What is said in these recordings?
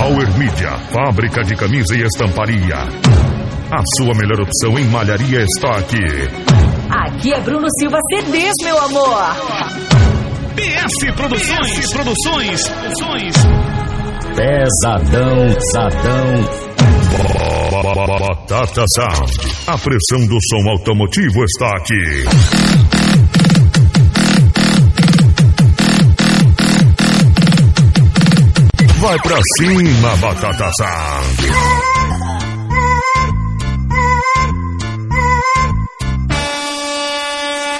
Power Mídia, fábrica de camisa e estamparia. A sua melhor opção em malharia está aqui. Aqui é Bruno Silva CDs, meu amor. PS Produções, PS Produções, Produções. Pesadão, sadão. Batata Sound. A pressão do som automotivo está aqui. Vai pra cima, Batata Sound.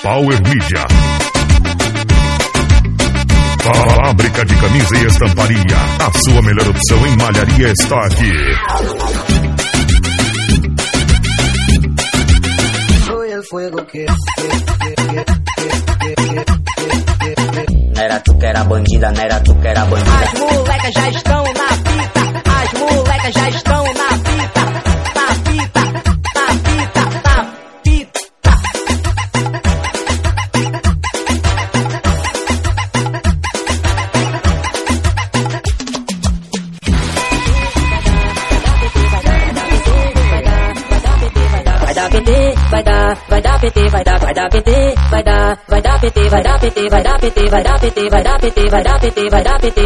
Power Media. Fábrica de camisa e estamparia. A sua melhor opção em malharia está aqui. Não era tu que era bandida, não era tu que era bandida. As molecas já estão na fita. As molecas já estão na fita. Na fita, na fita, na fita. Vai dar PT, vai dar, vai dar PT, vai dar, vai dar PT, vai dar, vai dar PT, vai dar PT, vai dar PT, vai dar PT, vai dar PT, vai dar PT, vai dar PT, vai dar PT,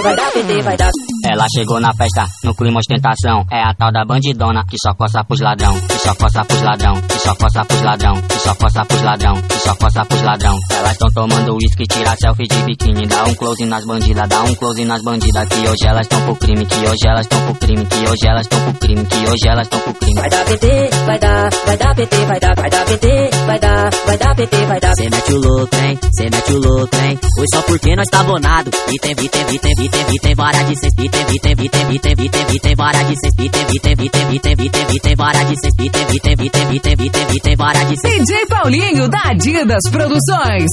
vai dar PT, vai dar. Ela chegou na festa no clima ostentação. É a tal da bandidona que só coça pros ladrão, que só coça pros ladrão, que só coça pros ladrão, que só coça pros ladrão, que só coça pros ladrão. Elas tão tomando uísque, tira selfie de biquíni, dá um close nas bandidas, dá um close nas bandidas. Que hoje elas tão pro crime, que hoje elas tão pro crime, que hoje elas tão pro crime, que hoje elas tão pro crime. Vai dar PT, vai dar, vai dar PT, vai dar, vai dar PT, vai dar, vai dar PT, vai dar. Cê mete o louco, hein? Cê mete o louco, hein? Foi só porque nós tá abonado. Item, item, item, item, item, vara de seis, item, item, item, item, item, item, vara de seis, item, item, item, item, item, item, vara de seis, item, item, item, item, item, item, vara de seis. DJ Paulinho da Adidas Produções.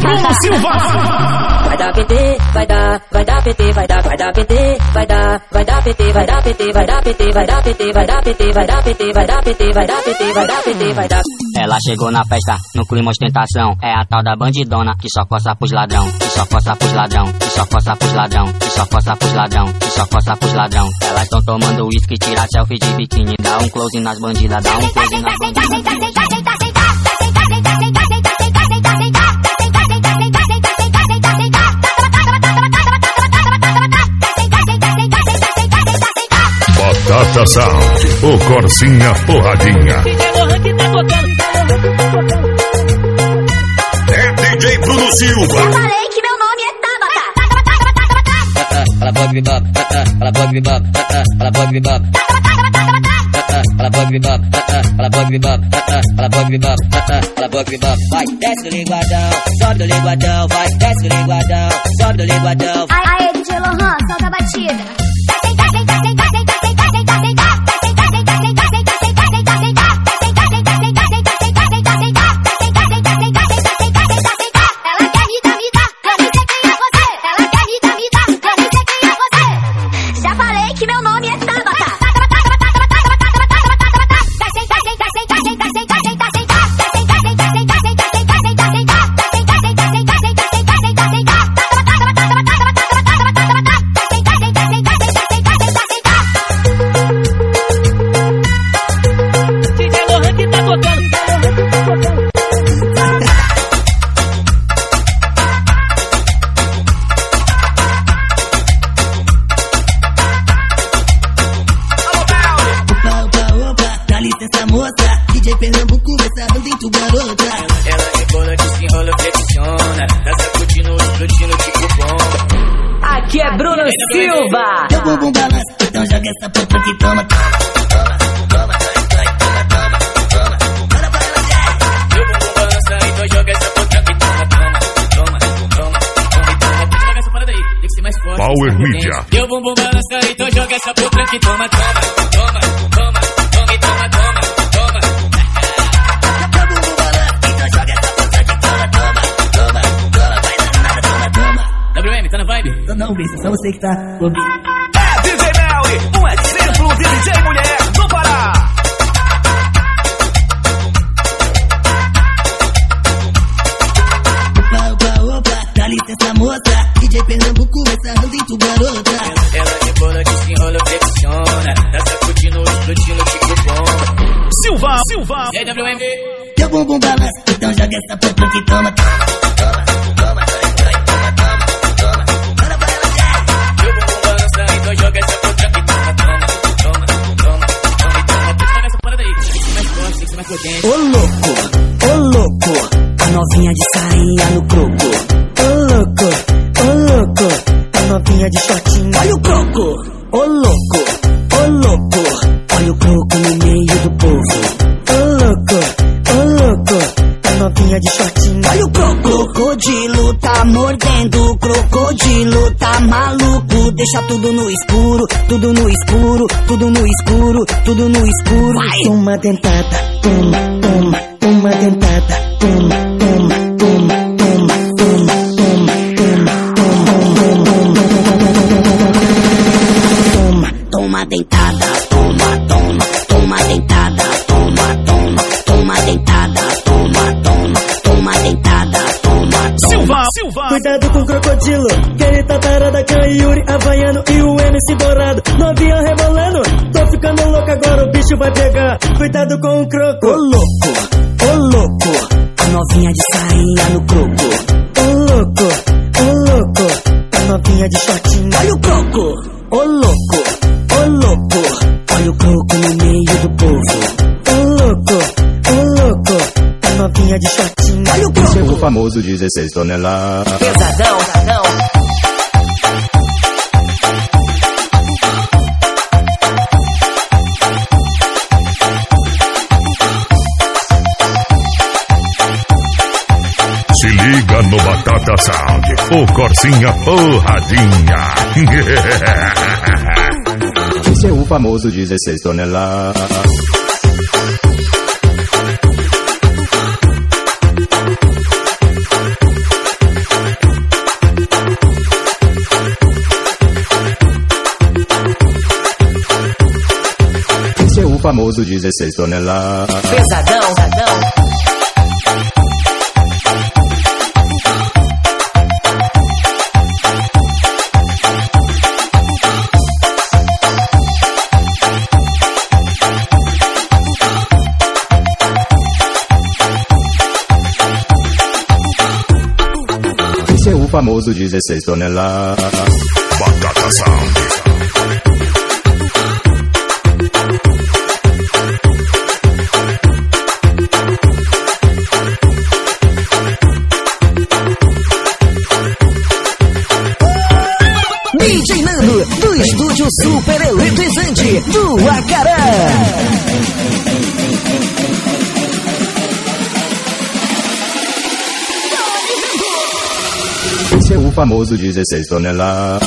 Bruno Silva. Vai dar PT, vai dar, vai dar PT, vai dar, vai dar PT, vai dar, vai dar PT, vai dar PT, vai dar PT, vai dar PT, vai dar PT, vai dar PT, vai dar PT, vai dar PT, vai dar PT, vai dar. Ela chegou na festa no clima ostentação. É a tal da bandidona que só coça pros ladrão, que só coça pros ladrão, que só coça pros ladrão, que só coça pros ladrão, que só coça pros ladrão. Elas tão tomando uísque, tira selfie de biquíni, dá um close nas bandidas, dá um close nas bandidas. Batata Sound. O Corsinha Porradinha. DJ Bruno Silva. Falei que meu nome é Tabata. Ela pode me bab, ela pode me bab, ela pode me bab. Ela pode me bab, ela pode me bab, ela pode me bab, ela pode me bab. Vai, desce o linguadão, sobe o linguadão, vai, desce o linguadão, sobe o linguadão. Aê, DJ Lohan, solta a batida. Deixa tudo no escuro, tudo no escuro, tudo no escuro, tudo no escuro. Vai. Toma dentada, toma, toma, toma dentada, toma, toma, toma, toma, toma, toma, toma, toma, Toma dentada, toma, toma, toma dentada, toma, toma, toma dentada, toma, toma, toma dentada, toma, toma. Silva, Silva. Cuidado com o crocodilo, tá tarada a Yuri Havaiano e o MC Dourado. Novinha rebolando, tô ficando louco agora, o bicho vai pegar. Cuidado com o croco. Ô louco, ô louco, a novinha de sainha no croco. Ô louco, ô louco, a novinha de shortinho. Olha o croco. Ô louco, ô louco, olha o croco no meio do povo. Ô louco, ô louco, a novinha de shortinho. Olha o croco. Chegou o famoso 16 toneladas. Pesadão, O Corsinha Porradinha. Esse é o famoso 16 toneladas. Esse é o famoso 16 toneladas. Pesadão, pesadão. Famoso 16 toneladas. Batata Sound. Famoso 16 toneladas.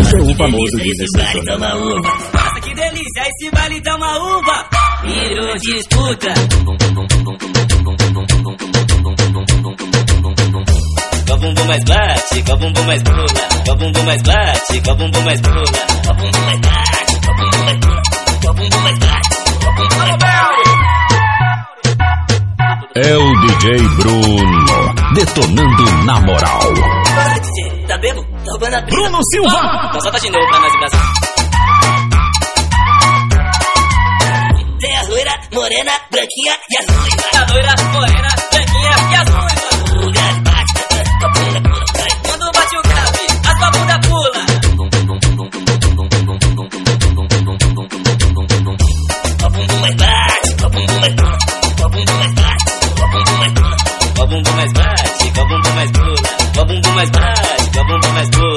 Esse é o famoso 16 Vale toneladas. Nossa, que delícia, esse baile dá uma uva. virou disputa. Mais o bumbum mais bate, com o bumbum mais pula. Com o bumbum mais bate, o bumbum mais com o bumbum mais bate, o bumbum mais bate. É o DJ Bruno, detonando na moral. Para, tá vendo? Tá roubando a brisa. Bruno Silva. Então solta de novo pra nós embrasar. Tem a loira, morena, branquinha e a. A loira, morena, branquinha mais mágica, bumbum mais doce.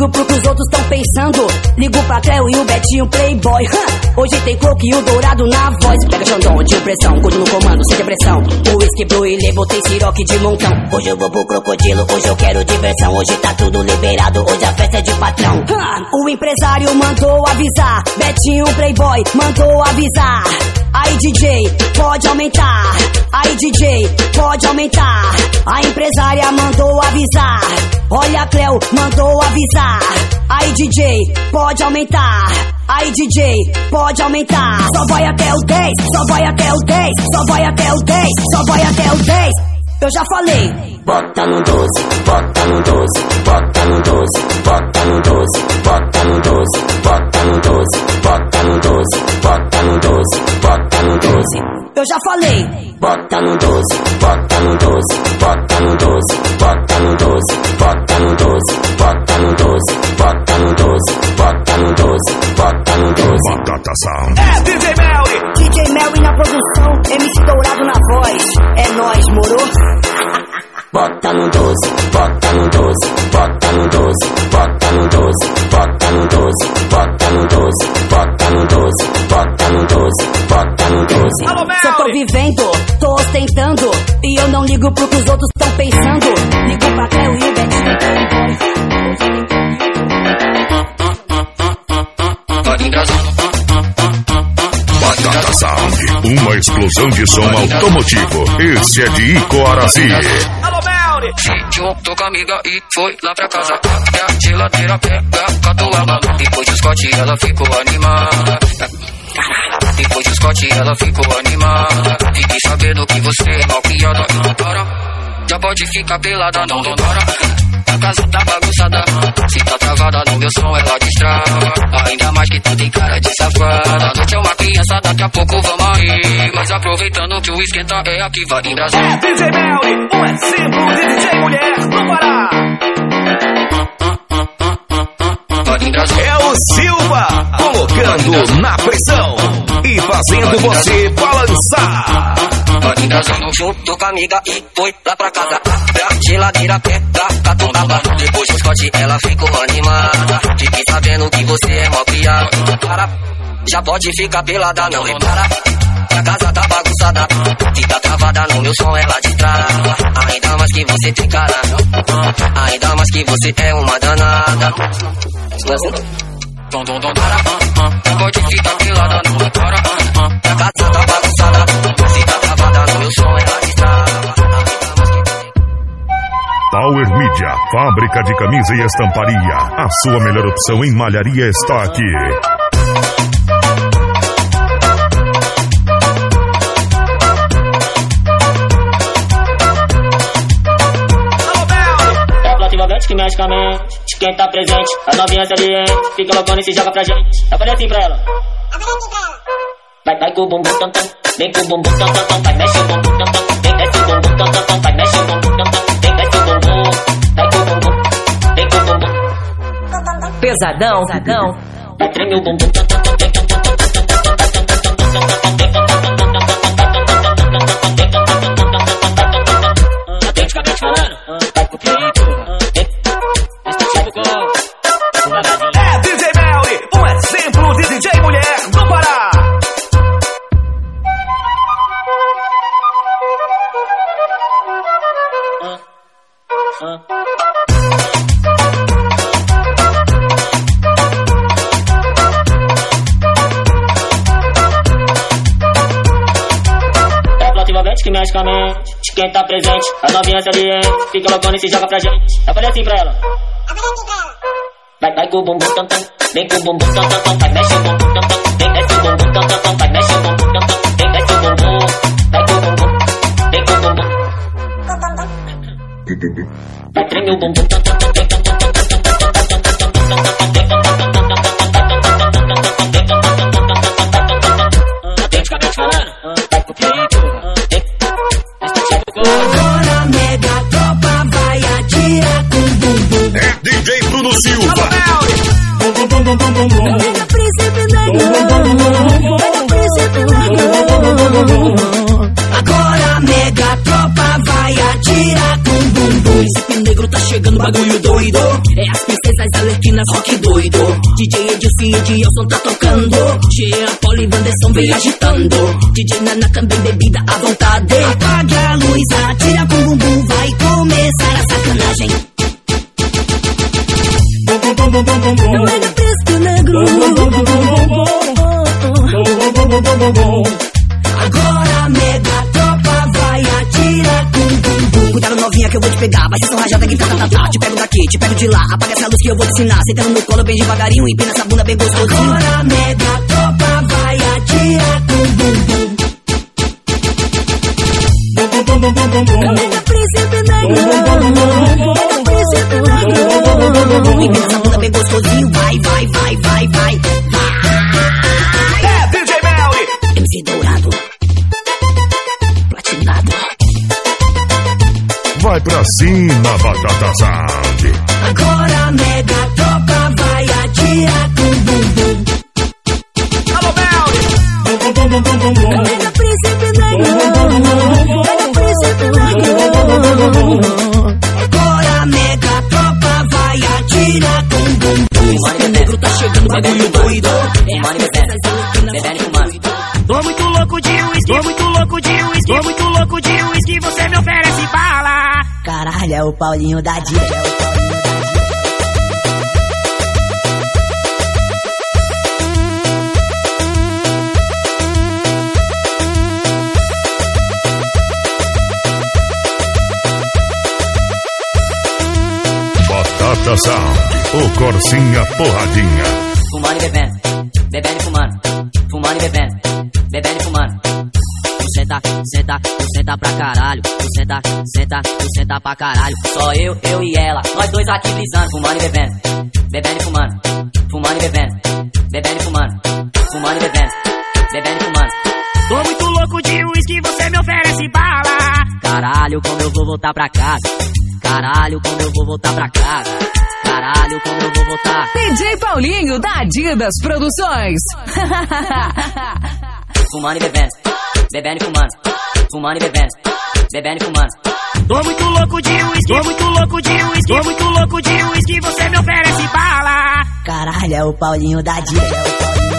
Ligo pro que os outros estão pensando. Ligo o Cleo e o Betinho Playboy. Hoje tem coco e o dourado na voz. Pega Xandão de impressão, gordo no comando, sem depressão. Whisky Blue e levou tem siroque de montão. Hoje eu vou pro crocodilo, hoje eu quero diversão. Hoje tá tudo liberado, hoje a festa é de patrão. O empresário mandou avisar. Betinho Playboy mandou avisar. Aí DJ, pode aumentar. Aí DJ, pode aumentar. A empresária mandou avisar. Olha a Cleo, mandou avisar. Aí DJ, pode aumentar. Aí DJ, pode aumentar. Só vai até o 10, só vai até o 10, só vai até o 10, só vai até o 10. Eu já falei. Bota no 12, bota no 12, bota no 12, bota no 12, bota no 12, bota no 12, bota no 12, bota eu já falei. Bota no 12, bota no 12, bota no 12, bota no 12, bota no 12, bota no 12, bota no 12, bota no 12, bota no 12. Batata Sound. É DJ Melly. DJ Melly na produção, MC Dourado na voz. É nós, moro? bota no doze, bota no doze, bota no doze, bota no doze, bota no doze, bota no doze, bota no doze, bota no doze, bota no doze. Só tô tá vivendo, tô ostentando, e eu não ligo pro que os outros estão pensando. Ligo papel e betinho. Pode engasar. Data Sound, uma explosão de som automotivo. Esse é de Icoaraci. Alô, Belly! Juntou com a amiga e foi lá pra casa. Até a geladeira pega, catou a bala. Depois de Scott, ela ficou animada. Depois de Scott, ela ficou animada. Fiquei sabendo que você é mal criada. Para, já pode ficar pelada, não dodora. A casa tá bagunçada, se tá travada no meu som ela destrava. Ainda mais que tá tu tem cara de safada. A noite é uma criança, daqui a pouco vamos aí. Mas aproveitando que o esquenta é aqui, vai em Brasil. É DJ Melly, um é simples DJ Mulher, vamos parar. É o Silva colocando na pressão e fazendo você balançar. Bandida só não junto com a amiga e foi lá pra casa. Geladeira quebra, catumbaba. Depois do Scott ela ficou animada. Fiquei sabendo que você é mó criado. Para, já pode ficar pelada, não repara. A casa tá bagunçada, fica tá travada no meu som, é ela te trava. Ainda mais que você tem cara, ainda mais que você é uma danada. Não? Não pode ficar pelada, não repara. Fábrica de camisa e estamparia. A sua melhor opção em malharia está aqui. que mexe com a mente. Quem tá presente, a novinha se aliente. Fica loucona e se joga pra gente. Eu falei assim pra ela. Vai, vai com o bumbum tam tam. Vem com o bumbum tam tam tam. Vai, mexe o bumbum tam tam. Vem, desce o bumbum tam tam. Vai, mexe o bumbum tam tam. Vem, desce o bumbum. pesadão. Pesadão. Atleticamente é? Está. É DJ Melly, um exemplo de DJ mulher do Pará. que mexe com a mente. Quem tá presente, a novinha saliente. Fica loucona e se joga pra gente. Eu falei assim pra ela. Vai, vai com o bumbum tam tam. Vem com o bumbum tam tam tam. Vai, mexe o bumbum tam tam. Vem, mexe o bumbum tam tam tam. Vai, mexe o bumbum tam tam. Vem, mexe o bumbum. Vai com o bumbum. Vem com o bumbum. Vai, treme o bumbum tam tam tam. Vem, tam tam tam tam tam tam tam tam tam tam tam tam tam Agora mega tropa vai atirar com bumbum. É DJ Bruno Silva. Mega príncipe negro. Mega príncipe negro. Agora mega tropa vai atirar com bumbum. Príncipe negro tá chegando, bagulho doido. É as princesas ale, máquinas, rock doido. DJ Edilson e Edilson tá tocando. Jean, Paulo e Wanderson vem agitando. DJ Nana também bebida à vontade. Apague a luz, atira com bumbum, vai começar a sacanagem. É o mega príncipe Vai ser só rajada que tá, tá, tá, tá. Te pego daqui, te pego de lá. Apaga essa luz que eu vou te ensinar. Sentando no colo bem devagarinho. Empina essa bunda bem gostosinho. Agora a mega tropa vai atirar com príncipe negro. Empina essa bunda bem gostosinho. Vai, vai, vai, vai, vai. Cima, Batata Sound. Agora a mega tropa vai atirar com bumbum. Alô. É o mega príncipe negro. Mega príncipe negro. Agora a mega tropa vai atirar com bumbum. O negro tá chegando, bagulho doido. E bebendo, bebendo e fumando. Tô muito louco de uísque, tô muito louco de uísque, tô muito louco de uísque, você me oferece bala. Caralho, é o Paulinho da Dica. É o Paulinho da Dica. Batata Sound. O Corsinha Porradinha. Fumando e bebendo, bebendo e fumando. Fumando e bebendo, senta, senta, tu senta pra caralho. Tu senta, senta, tu senta pra caralho. Só eu, eu e ela, nós dois aqui brisando. Fumando e bebendo, bebendo e fumando. Fumando e bebendo, bebendo e fumando. Fumando e bebendo, bebendo e fumando. Tô muito louco de uísque, você me oferece bala. Caralho, como eu vou voltar pra casa? Caralho, como eu vou voltar pra casa? Caralho, como eu vou voltar? DJ Paulinho da Adidas Produções. Fumando e bebendo, bebendo e fumando. Fumando e bebendo, bebendo e fumando. Tô muito louco de uísque, tô muito louco de uísque, tô muito louco de uísque, você me oferece bala. Caralho, é o Paulinho da Dica.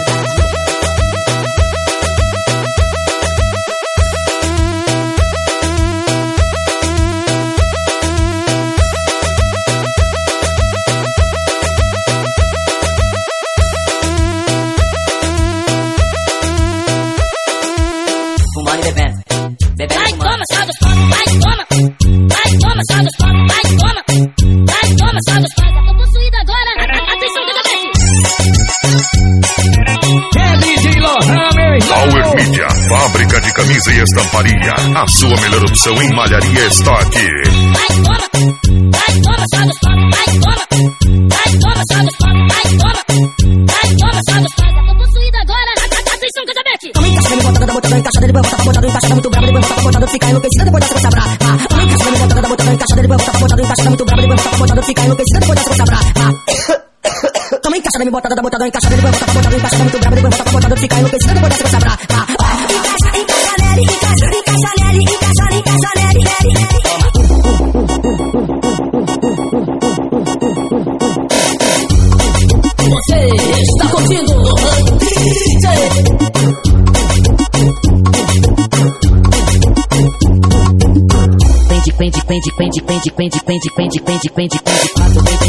Toma, só dos pobres, vai, toma. Vai, toma, só dos pobres, vai, toma. Vai, toma, só dos. Eu tô possuída agora. Atenção, cada vez. Power Media, fábrica de camisa e estamparia. A sua melhor opção em malharia está aqui. Vai, toma. Vai, toma, só dos pobres, vai, toma. Encaixada, depois bota botada, encaixada, muito brava, depois bota botada, fica enlouquecida, depois dessa você brava. Toma encaixada, me botada, botada, encaixada, depois bota botada, encaixada, muito brava, depois bota botada, fica enlouquecida, depois dessa você brava. Toma encaixada, me botada, botada, encaixada, depois bota botada, encaixada, muito brava, depois bota botada, fica enlouquecida, depois dessa você brava. Encaixa, encaixa nele, encaixa, encaixa nele, encaixa, encaixa nele, nele, nele. Quente, quente, quente, quente, quente, quente, quente, quente, quatro,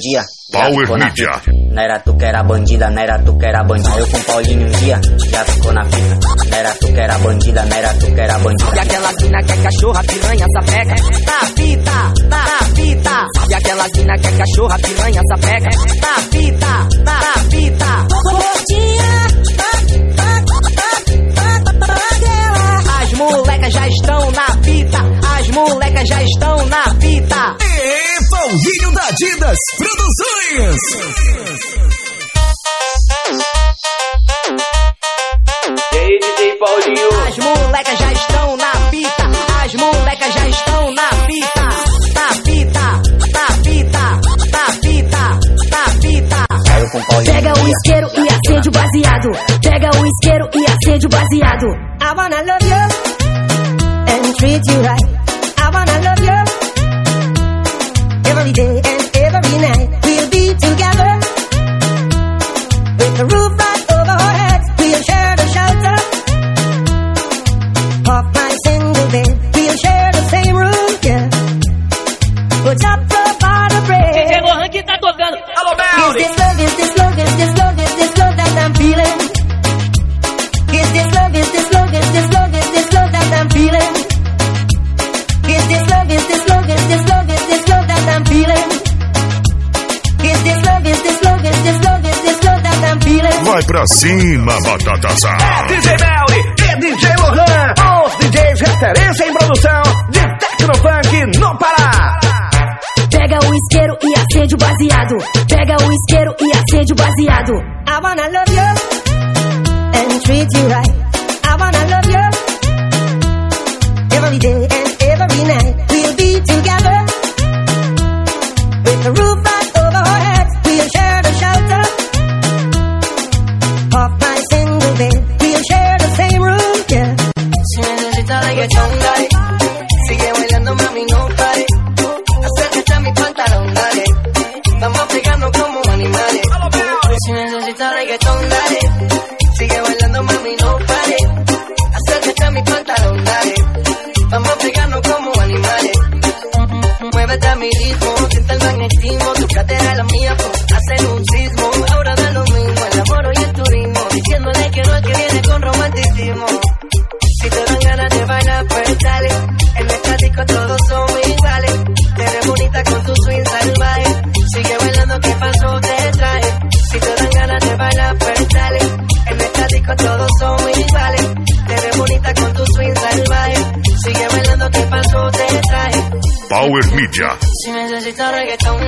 dia. Power Media. Não era tu que era bandida, não era tu que era bandida. Eu com Paulinho um dia já ficou na fita. Não era tu que era bandida, não era tu que era bandida. E aquela mina que é cachorra, piranha, sapeca. Tá fita, tá fita. E aquela mina que é cachorra, piranha, sapeca. Tá fita, tá fita. As molecas já estão na fita. As molecas já estão na fita. Alvinho da Adidas Produções. E aí, DJ Paulinho? As molecas já estão na pita, as molecas já estão na pita, na pita, na pita, na pita, na pita. Pega o isqueiro e acende o baseado. Pega o isqueiro e acende o baseado. I wanna love you and treat you right. Vai pra cima, batataça. É DJ Melly é DJ Lohan, os DJs referência em produção de Tecnofunk no Pará. Pega o isqueiro e acende o baseado. Pega o isqueiro e acende o baseado. I wanna love you and treat you right. I wanna love you every day and every night. We'll be together with the roof. Villa. Si necesitas reggaetón,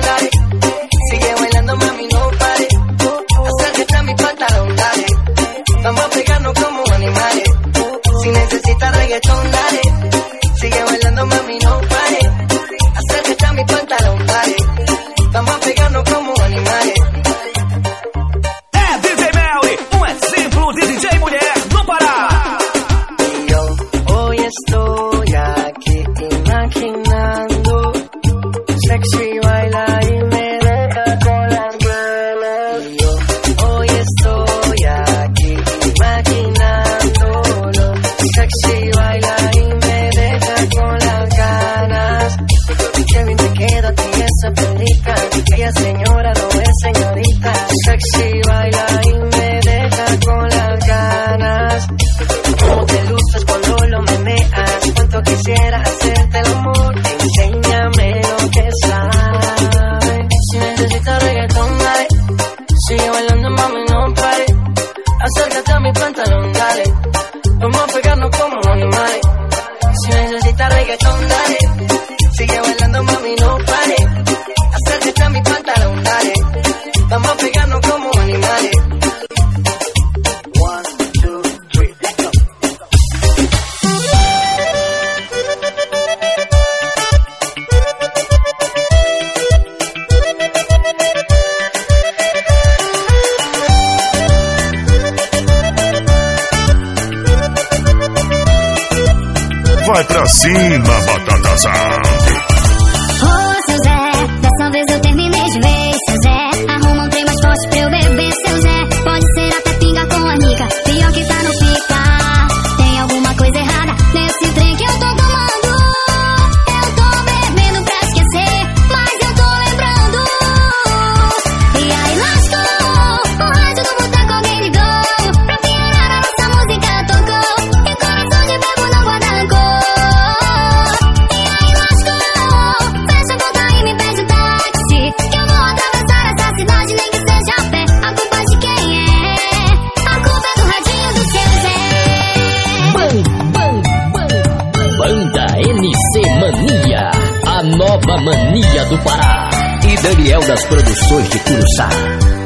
NC Mania, a nova mania do Pará. E Daniel das Produções de Curuçá.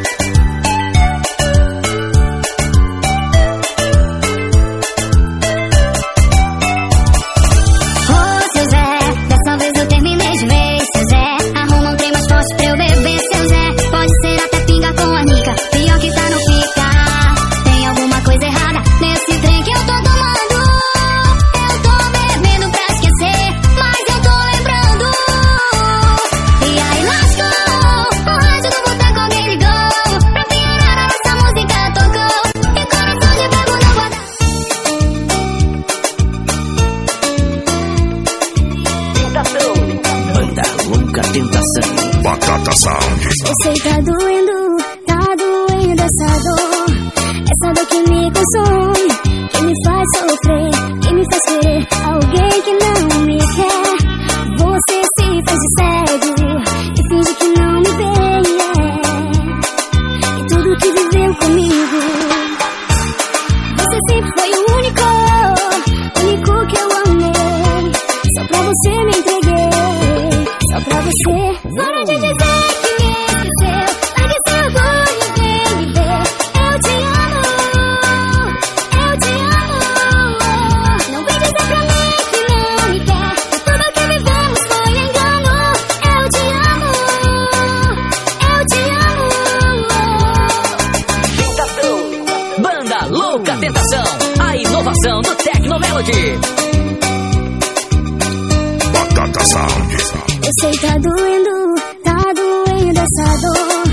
Tá doendo, tá doendo essa dor.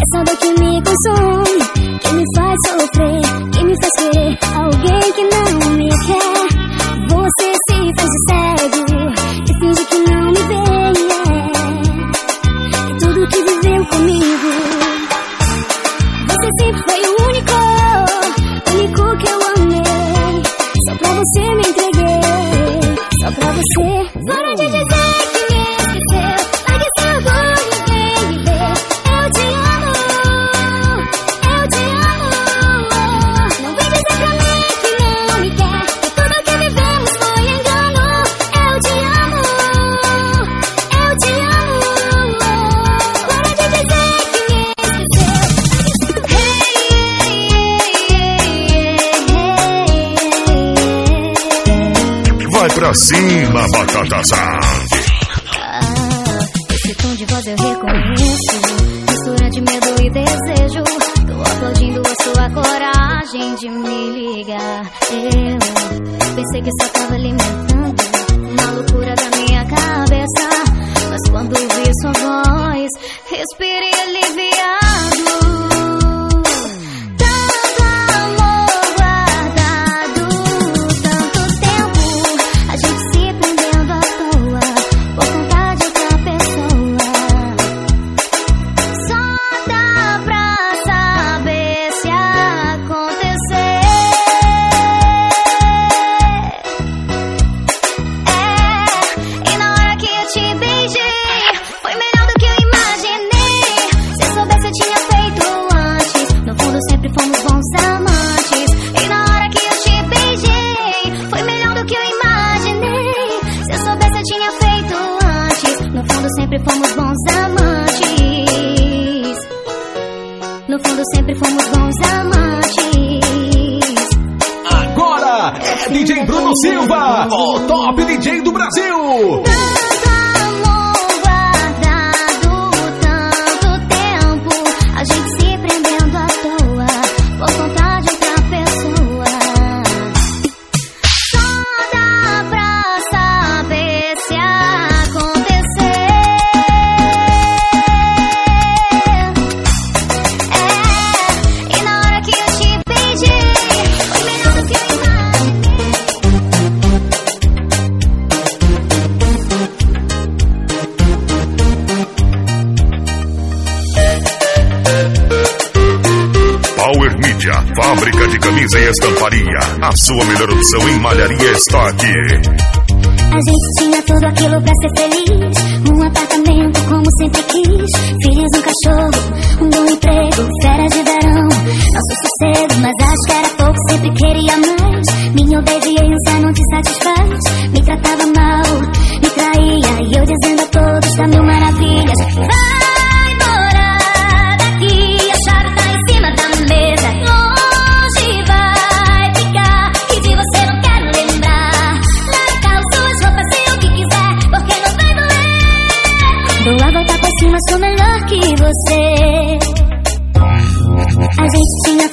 Essa dor que me consome, que me faz sofrer, que me faz querer alguém que não. Patata A sua melhor opção em malharia está aqui. A gente tinha tudo aquilo pra ser feliz. Um apartamento como sempre quis. Filhos, um cachorro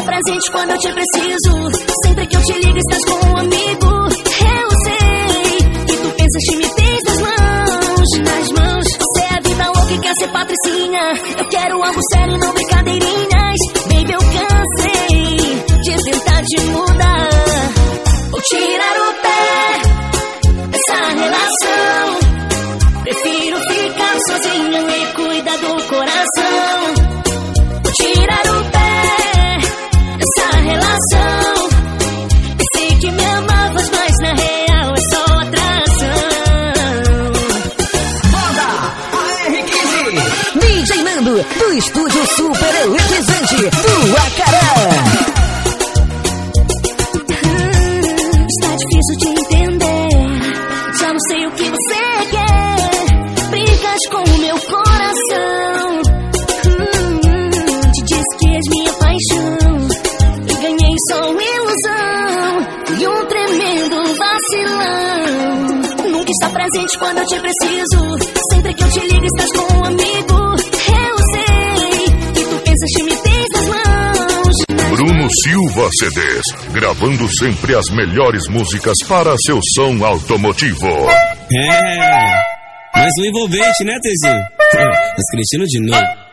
Está presente quando eu te preciso. Sempre que eu te ligo, estás com um amigo. Eu sei que tu pensas que me tens nas mãos. Nas mãos. Você é a vida louca e quer ser patricinha. Eu quero algo sério e não brincadeirinhas. Baby, eu cansei de tentar te mudar. Presente quando eu te preciso. Sempre que eu te ligo, estás com um amigo. Eu sei que tu pensas que me tens nas mãos. Bruno Silva CDs, gravando sempre as melhores músicas para seu som automotivo. É, mais um envolvente, né, Tezinho? Mas Cristino de novo.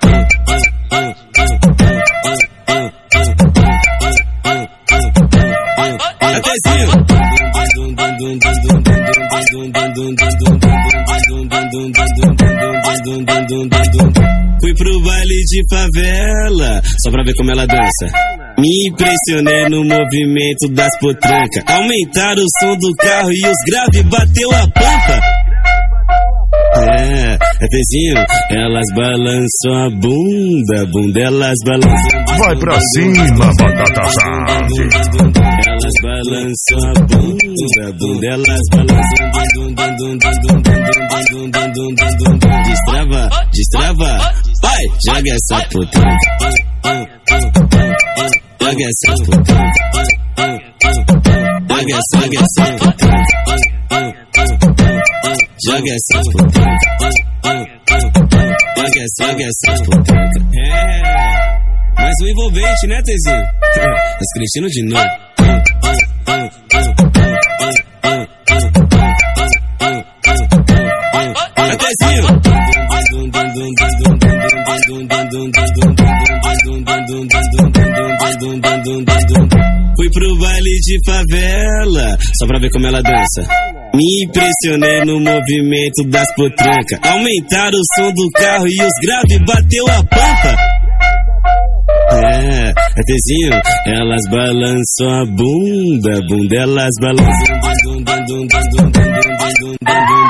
ver como ela dança. Me impressionei no movimento das potrancas. Aumentaram o som do carro e os graves bateu a pampa. É, pezinho, elas balançam a bunda, bunda, elas balançam. Vai pra cima, batata Elas balançam a bunda, bunda, elas balançam. Destrava, destrava vai, joga essa potranca. Joga essa potranca. Joga essa, joga essa potranca. Joga essa potranca. Joga essa, joga essa potranca. É, mais um envolvente, né, Tezinho? Mas Cristino de novo. baile de favela, só pra ver como ela dança. Me impressionei no movimento das potrancas. Aumentaram o som do carro e os graves bateu a pampa. É, Tzinho, elas balançam a bunda, bunda, elas balançam. Dum, Elas balançam a bunda.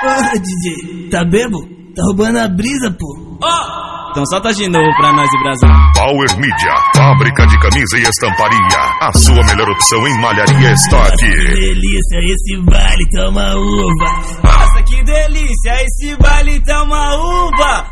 Porra, DJ, tá bebo? Tá roubando a brisa, pô. Ó! Então solta de novo pra nós e Brasil. Power Media, fábrica de camisa e estamparia. A sua melhor opção em malharia está Que aqui. delícia, esse baile toma uva. Nossa, que delícia! Esse baile uma uva!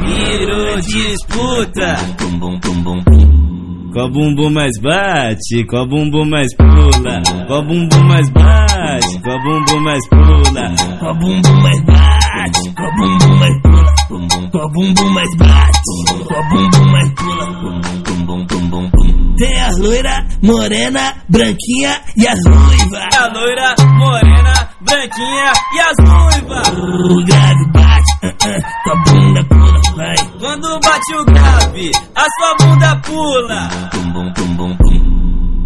Virou disputa! Bum, bum, bum, bum, bum. Qual bumbum mais bate? Qual bumbum mais pula? Qual bumbum mais bate? Qual bumbum mais pula? Qual bumbum mais bate? Qual bumbum mais Bum, bum. Qual bumbum mais bate? Qual bumbum mais pula? Bum, bum, bum, bum, bum, bum. Tem a loira, morena, branquinha e as ruivas. A loira, morena, branquinha e as ruivas. O grave bate, ah, ah, tua bunda pula, vai. Quando bate o grave, a sua bunda pula. Bum, bum, bum, bum, bum.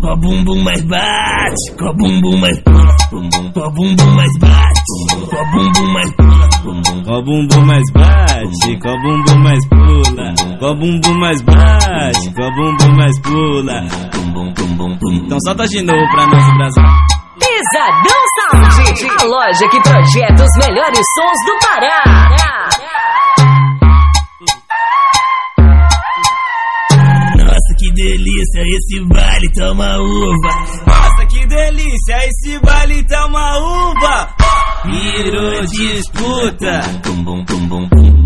Qual bumbum mais bate? Qual bumbum mais pula? Bum, bum. Qual bumbum mais bate? Qual bumbum mais pula? Bum, bum. Qual bumbum mais bate? Qual bumbum mais pula? Qual bumbum mais bate? Qual bumbum mais pula? Bum, bum, bum, bum, bum. Então solta de novo pra nós, Brasil. Pesadão Sound, a loja que projeta os melhores sons do Pará. Delícia, esse baile tá uma uva. Nossa, que delícia, esse baile tá uma uva. Virou disputa. Bum, bum, bum, bum, bum.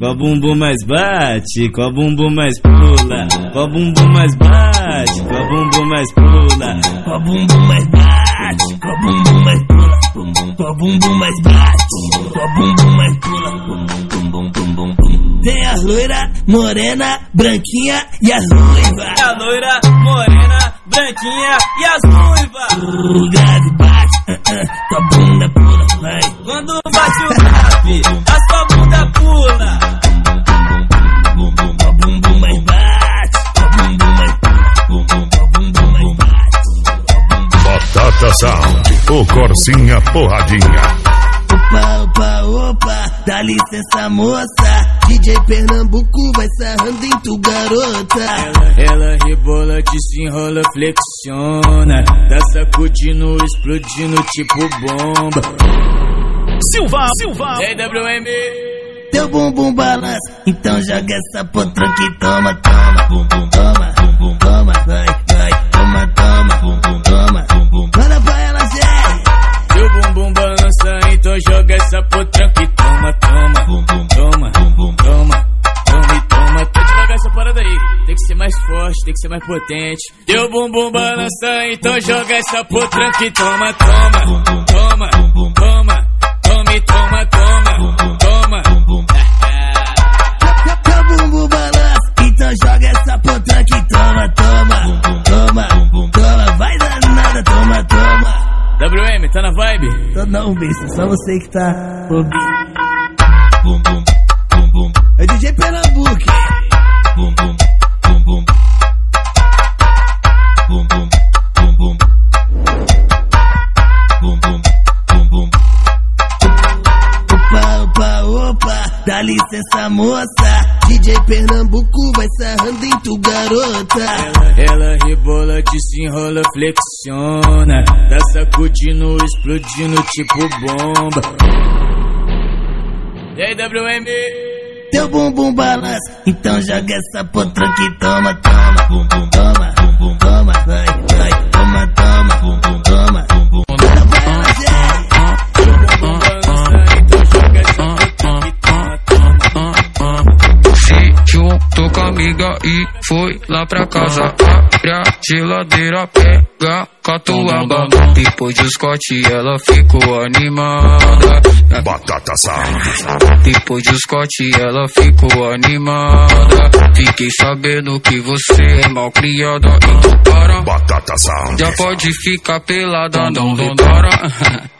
Qual bumbum mais bate, qual bumbum mais pula, qual bumbum mais bate, qual bumbum mais pula, qual bumbum mais bate, qual bumbum mais pula, qual bumbum mais bate, qual bumbum mais pula, bum bum bum bum bum. Tem a loira, morena, branquinha e as ruivas. A loira, morena, branquinha e as ruivas. O grave bate, uh -uh, tua bunda pula, vai. Quando bate o grave, a sua bunda pula. Tua bumbum mais bate, tua bumbum mais pula, tua bumbum mais bate. Batata Sound, o Corsinha Porradinha. Opa, opa, opa, dá licença moça DJ Pernambuco vai sarrando em tu garota. Ela, ela rebola, desenrola, flexiona. Tá sacudindo, explodindo tipo bomba. Silva, Silva. TWM Teu bumbum balança, então joga essa potranca que toma, toma. Bumbum, toma, bumbum, toma, vai, vai Toma, toma, bumbum, toma, bumbum Manda pra ela, Zé. Teu bumbum balança, então joga essa potranca e toma, toma, bumbum, toma, mais forte, tem que ser mais potente. Teu bumbum balança, então joga essa potranca e toma, toma, toma, toma, toma e toma, toma, toma. Teu bumbum balança, então joga essa potranca e toma, toma, toma, toma, vai danada, toma, toma. WM, tá na vibe? Tô não, besta, só você que tá ouvindo. É DJ Pernambuco. Dá licença moça. DJ Pernambuco vai sarrando em tu garota. Ela, ela rebola, desenrola, flexiona. Tá sacudindo, explodindo tipo bomba. E aí WM? Teu bumbum balança, então joga essa potranca e toma, toma. Bumbum, toma, bumbum, toma, vai, vai Toma, toma, bumbum, toma, e foi lá pra casa Abre a geladeira, pega catuaba Depois do Scott ela ficou animada. Batata Sound. Depois do Scott ela ficou animada. Fiquei sabendo que você é mal criada Então para. Batata Sound. Já pode ficar pelada, não repara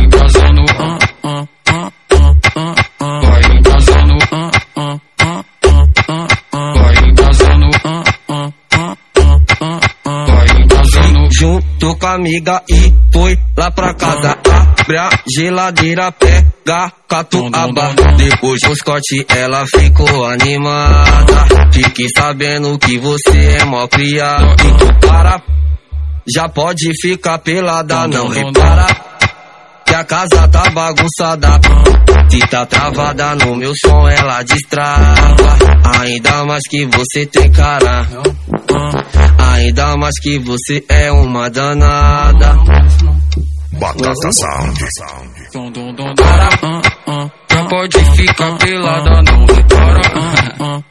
Junto com a amiga e foi lá pra casa. Abre a geladeira, pega catuaba. Depois do Scott ela ficou animada. Fique sabendo que você é mó criado. Para, já pode ficar pelada, não repara. Que a casa tá bagunçada. Se tá travada no meu som, ela destrava. Ainda mais que você tem cara. Ainda mais que você é uma danada. Batata Sound. Já pode ficar pelada, não repara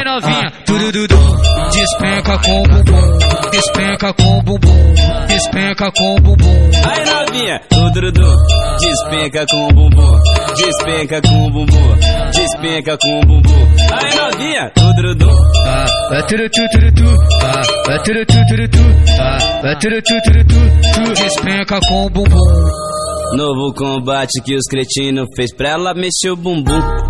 Aí novinha, turududu, despenca com o bumbum. Despenca com o bumbum, despenca com o bumbum. Aí novinha, Dudu, despenca com o bumbum, despenca com o bumbum, despenca com o bumbum. Aí novinha, Dudu. Ah, vai turu tu turu tu, ah, vai turu tu turu tu, ah, vai turu tu turu tu, tu despenca com o bumbum. Novo combate que os cretinos fez pra ela mexer o bumbum.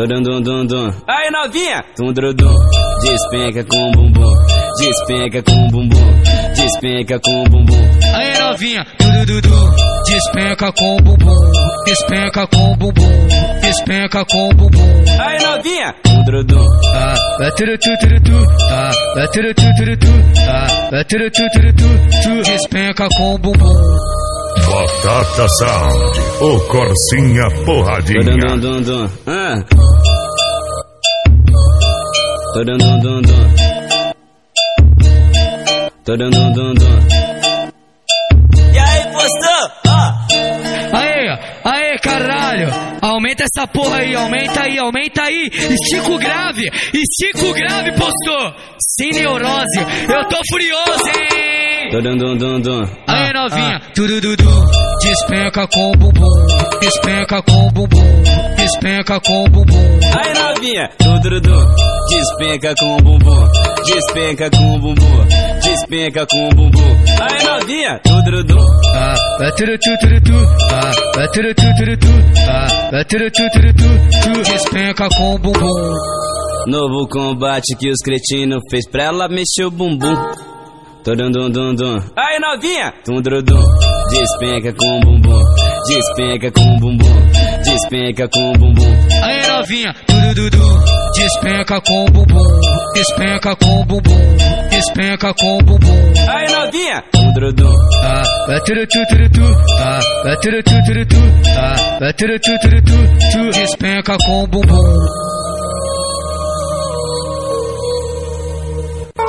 Tudum dum dum dum. Aí novinha, tum dum dum. Despenca com o bumbum, despenca com o bumbum, despenca com o bumbum. Aí novinha, tudo dudu, despenca com o bumbum, despenca com o bumbum, despenca com o bumbum. Aí novinha, tum dum dum. Ah, vai turu tu turu tu, ah, vai turu tu turu tu, ah, vai turu tu turu tu, tu despenca com o bumbum. Batata Sound, o Corsinha Porradinha. dum dum dum. Ah. Tudum dum dum dum. Tudum dum dum dum. E aí, postou? Ó. Aê, aê, caralho! Aumenta essa porra aí, aumenta aí, aumenta aí! Estica o grave, estica o grave, postou! Sem neurose, eu tô furioso, hein? Tudum dum dum dum. Aê, novinha, tudo dudu, despenca com o bumbum, despenca com o bumbum, despenca com o bumbum. Aí novinha, tudo dum. Despenca com o bumbum, despenca com o bumbum, despenca com o bumbum. Aí novinha, tudo dum. Ah, vai turu tu turu tu, ah, vai turu tu turu tu, ah, vai turu tu turu tu, tu despenca com o bumbum. Novo combate que os cretinos fez pra ela mexer o bumbum. Tudum dum dum dum. Aí novinha, tum dum dum. Despenca com bumbum, despenca com bumbum, despenca com bumbum. Aí novinha, tudo dudu, despenca com bumbum, despenca com bumbum, despenca com bumbum. Aí novinha, tum dum dum. Ah, vai turu tu turu tu, ah, vai turu tu turu tu, ah, vai turu tu turu tu, tu despenca com bumbum.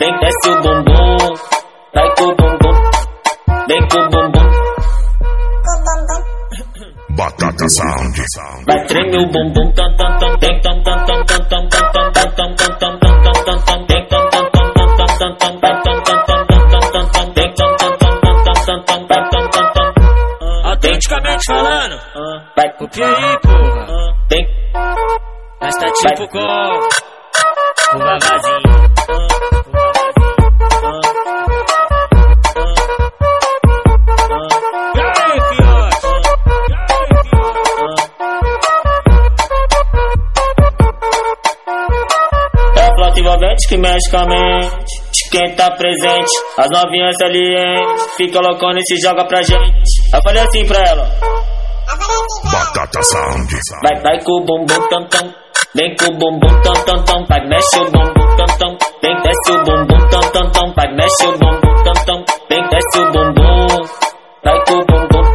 Vem, desce o bumbum. Vai com o bumbum. Vem com o bumbum. Batata Sound. Vai treme o bumbum tam tam tam tem tam tam tam tam tam tam tam tam tam tam tam tam tam tam tem tam tam tam tam tam tam tam tam tam tam tam tam tam tam tem tam tam tam tam tam tam tam tam tam tam Autenticamente falando, vai copia aí, porra. tem Mas tá tipo com o vavazinho. Envolvente que mexe com a mente de quem tá presente. As novinhas salientes, fica loucona e se joga pra gente. Eu falei assim pra ela. Batata Sound. Vai, vai com o bumbum tam tam. Vem com o bumbum tam tam tam. Vai, mexe o bumbum tam tam. Vem, desce o bumbum tam tam tam. Vai, mexe o bumbum tam tam. Vem, desce o bumbum. Vai com o bumbum.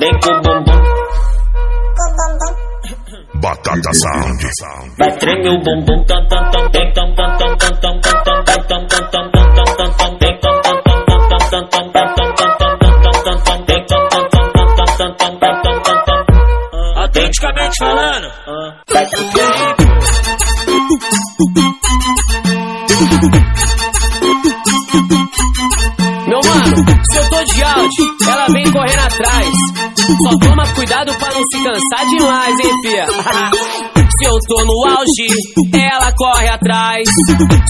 Vem com o bumbum. Batata Sound. Vai treme o bumbum tam tam tam. Tam tam tam tam tam tam tam tam tam tam tam. Autenticamente falando, meu mano, se eu tô de áudio, ela vem correndo atrás. Só toma cuidado pra não se cansar demais, hein, fia? Se eu tô no auge, ela corre atrás.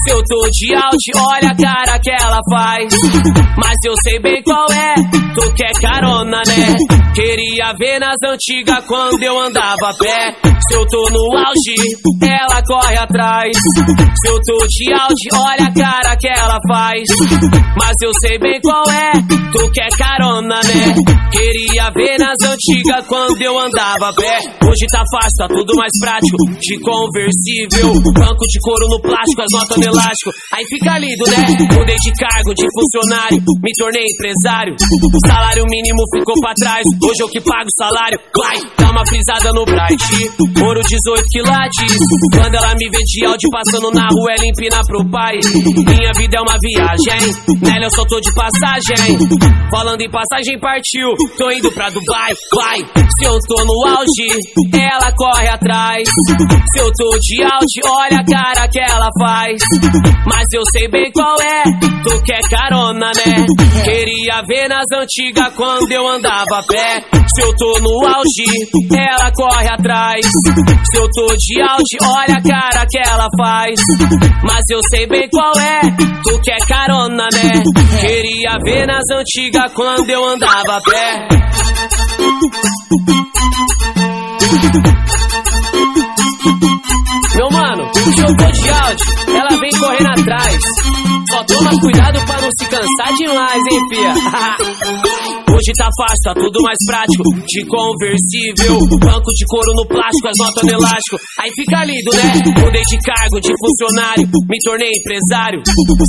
Se eu tô de auge, olha a cara que ela faz. Mas eu sei bem qual é, tu quer carona, né? Queria ver nas antigas quando eu andava a pé. Se eu tô no auge, ela corre atrás. Se eu tô de auge, olha a cara que ela faz. Mas eu sei bem qual é, tu quer carona, né? Queria ver nas antigas quando eu andava a pé. Hoje tá fácil, tá tudo mais prático. De conversível. Banco de couro no plástico, as notas no elástico. Aí fica lindo, né? Mudei de cargo, de funcionário, me tornei empresário. Salário mínimo ficou pra trás, hoje eu que pago o salário. Vai, dá uma frisada no Bright. Ouro 18 quilates. Quando ela me vê de áudio passando na rua, ela empina pro pai. Minha vida é uma viagem, nela eu só tô de passagem. Falando em passagem, partiu. Tô indo pra Dubai, vai. Se eu tô no auge, ela corre atrás. Se eu tô de auge, olha a cara que ela faz. Mas eu sei bem qual é, tu quer carona, né? Queria ver nas antigas quando eu andava a pé. Se eu tô no auge, ela corre atrás. Se eu tô de auge, olha a cara que ela faz. Mas eu sei bem qual é, tu quer carona, né? Queria ver nas antigas quando eu andava a pé. Meu mano, eu tô de áudio, ela vem correndo atrás. Só toma cuidado pra não se cansar demais, hein, fia? Hoje tá fácil, tá tudo mais prático. De conversível, banco de couro no plástico, as notas no elástico. Aí fica lindo, né? Mudei de cargo, de funcionário, me tornei empresário.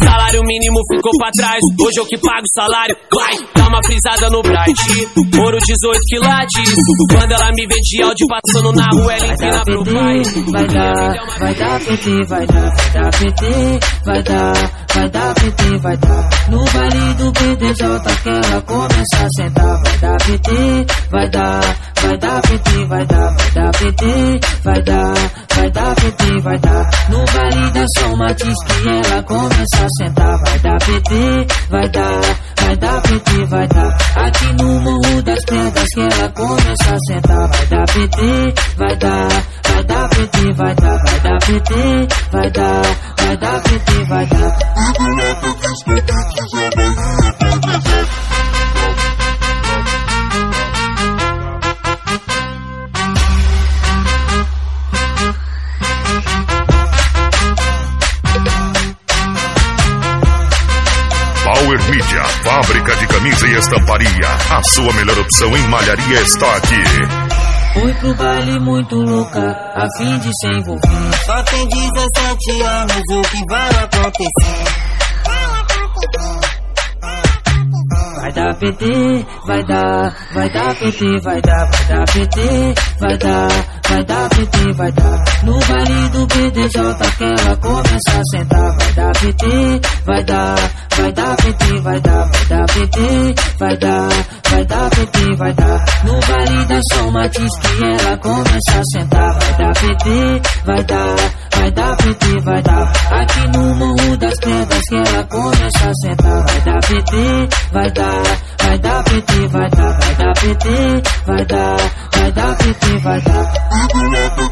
Salário mínimo ficou pra trás, hoje eu que pago o salário. Vai, dá uma frisada no Bright. Ouro 18 quilates. Quando ela me vê de áudio passando na rua, ela empina pro pai. Vai dar, vai dar PT, vai dar, vai dar PT, vai dar, vai dar PT, vai dar. No baile do BDJ que ela começa a sentar, vai dar PT, vai dar, vai dar PT, vai dar, vai dar PT, vai dar, vai dar PT, vai dar. No baile da São Matiz que ela começa a sentar, vai dar PT, vai dar, vai dar PT, vai dar. Aqui no Morro das Pedras que ela começa a sentar, vai dar PT, vai dar, vai dar PT, vai dar, vai dar PT, vai dar, vai dar PT, vai dar. A sua melhor opção em malharia está aqui. Fui pro baile muito louca, a fim de se envolver. Só tem 17 anos, o que vai acontecer? Vai dar PT, vai dar, vai dar PT, vai dar, vai dar PT, vai dar, vai dar PT, vai dar. No baile do BDJ que ela começa a sentar, vai dar PT, vai dar, vai dar PT, vai dar, vai dar PT, vai dar, vai dar PT, vai dar. No baile da São Matiz que ela começa a sentar, vai dar PT, vai dar, vai dar PT, vai dar. Aqui no Morro das Pedras que ela começa a sentar, vai dar PT, vai dar, vai dar PT, vai dar, vai dar PT, vai dar, vai dar PT, vai dar. A mulher do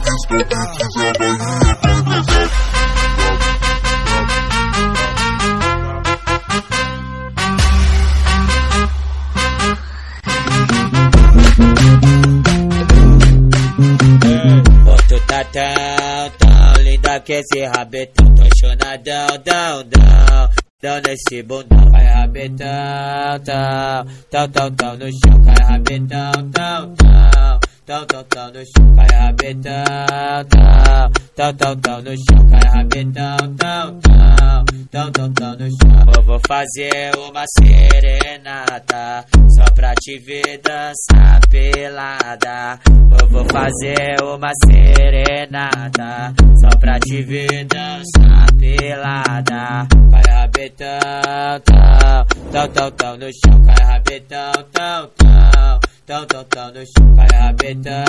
Ô, tu tá tão, tão linda que esse rabetão Tô chonadão, dão, dão Dão nesse bundão Vai rabetão, tão Tão, tão, tão no chão Vai rabetão, tão, tão Tão, tão, tão no chão Vai rabetão, tão Tão, tão, tão no chão Vai rabetão, tão, tão Tão, tão, tão no chão Eu vou fazer uma serenata te ver dançar pelada Eu vou fazer uma serenata Só pra te ver dançar pelada. Vai rabetão, tão Tão, tão, tão no chão Vai rabetão, tão, tão Tão, tão, tão no chão Vai rabetão,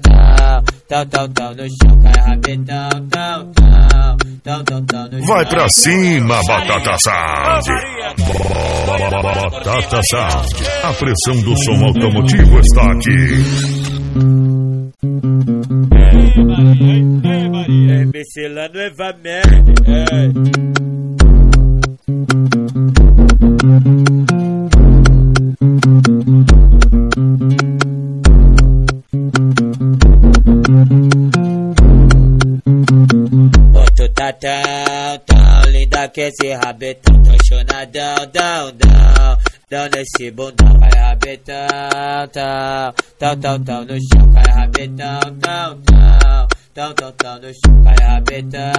tão Tão, tão, tão no chão Vai rabetão, tão, tão Tão, tão, tão no chão Vai pra cima, Batata Sound. Batata Sound. A pressão do som automotivo está aqui. Empecé nuevamente. Ey. Ô, tão linda que esse rabetão Tô chonadão, dão, dão. Dão nesse bundão Vai rabetão, tão Tão, tão, tão no chão Vai rabetão, tão, tão tão, tão, tão no chão, cai rabetão,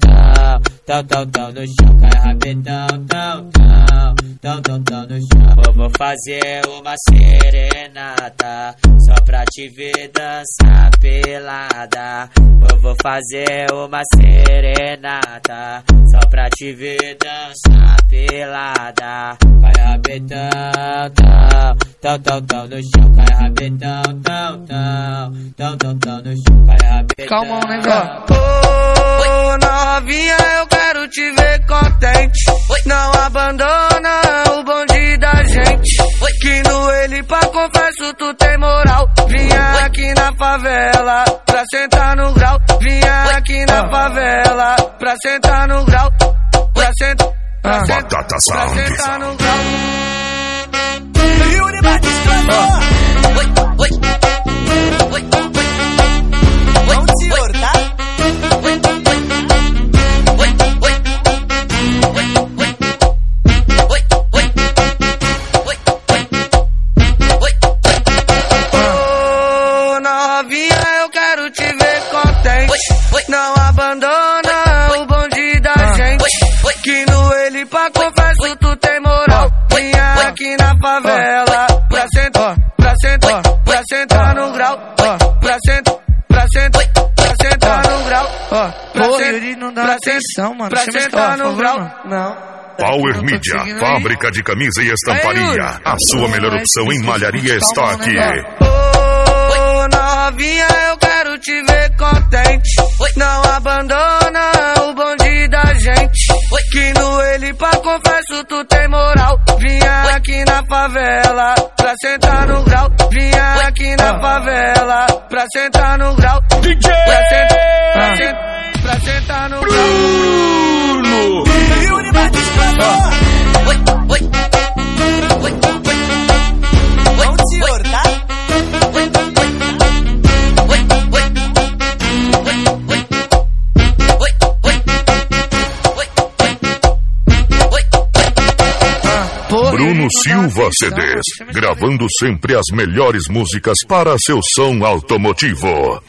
tão, tão, tão, tão no chão, cai rabetão, tão, tão, tão, tão, tão no chão. Vou fazer uma serenata, só pra te ver dançar pelada. Eu vou fazer uma serenata, só pra te ver dançar pelada. Cai rabetão, tão, tão, tão, tão no chão, cai rabetão, tão, tão, tão, tão, tão no chão, cai rabetão. Calma, né, velho? Ô, novinha, eu quero te ver contente. Não abandona o bonde da gente. Que no ele pra confesso tu tem moral. Vinha aqui na favela pra sentar no grau. Vinha aqui na favela pra sentar no grau. Pra sentar. Pra sentar, Sound. sentar no grau. Yuri Batista Vamos, na favela pra sentar, pra sentar, pra sentar no grau. Pra sentar, pra sentar, pra sentar no grau. Pô, Yuri, não dá atenção, mano. Pra sentar no grau. Não. Power Media, fábrica de camisa e estamparia. A sua melhor opção em malharia está aqui. Ô, novinha, eu quero te ver contente. Não abandona o bonde da gente. Que no ele pra confesso tu tem moral. Vinha aqui na favela pra sentar no grau. Vinha aqui na favela pra sentar no grau. DJ! Pra sentar, pra pra sentar no grau. Yuri Batista Vamos, senhor, tá? Bruno Silva CDs, gravando sempre as melhores músicas para seu som automotivo.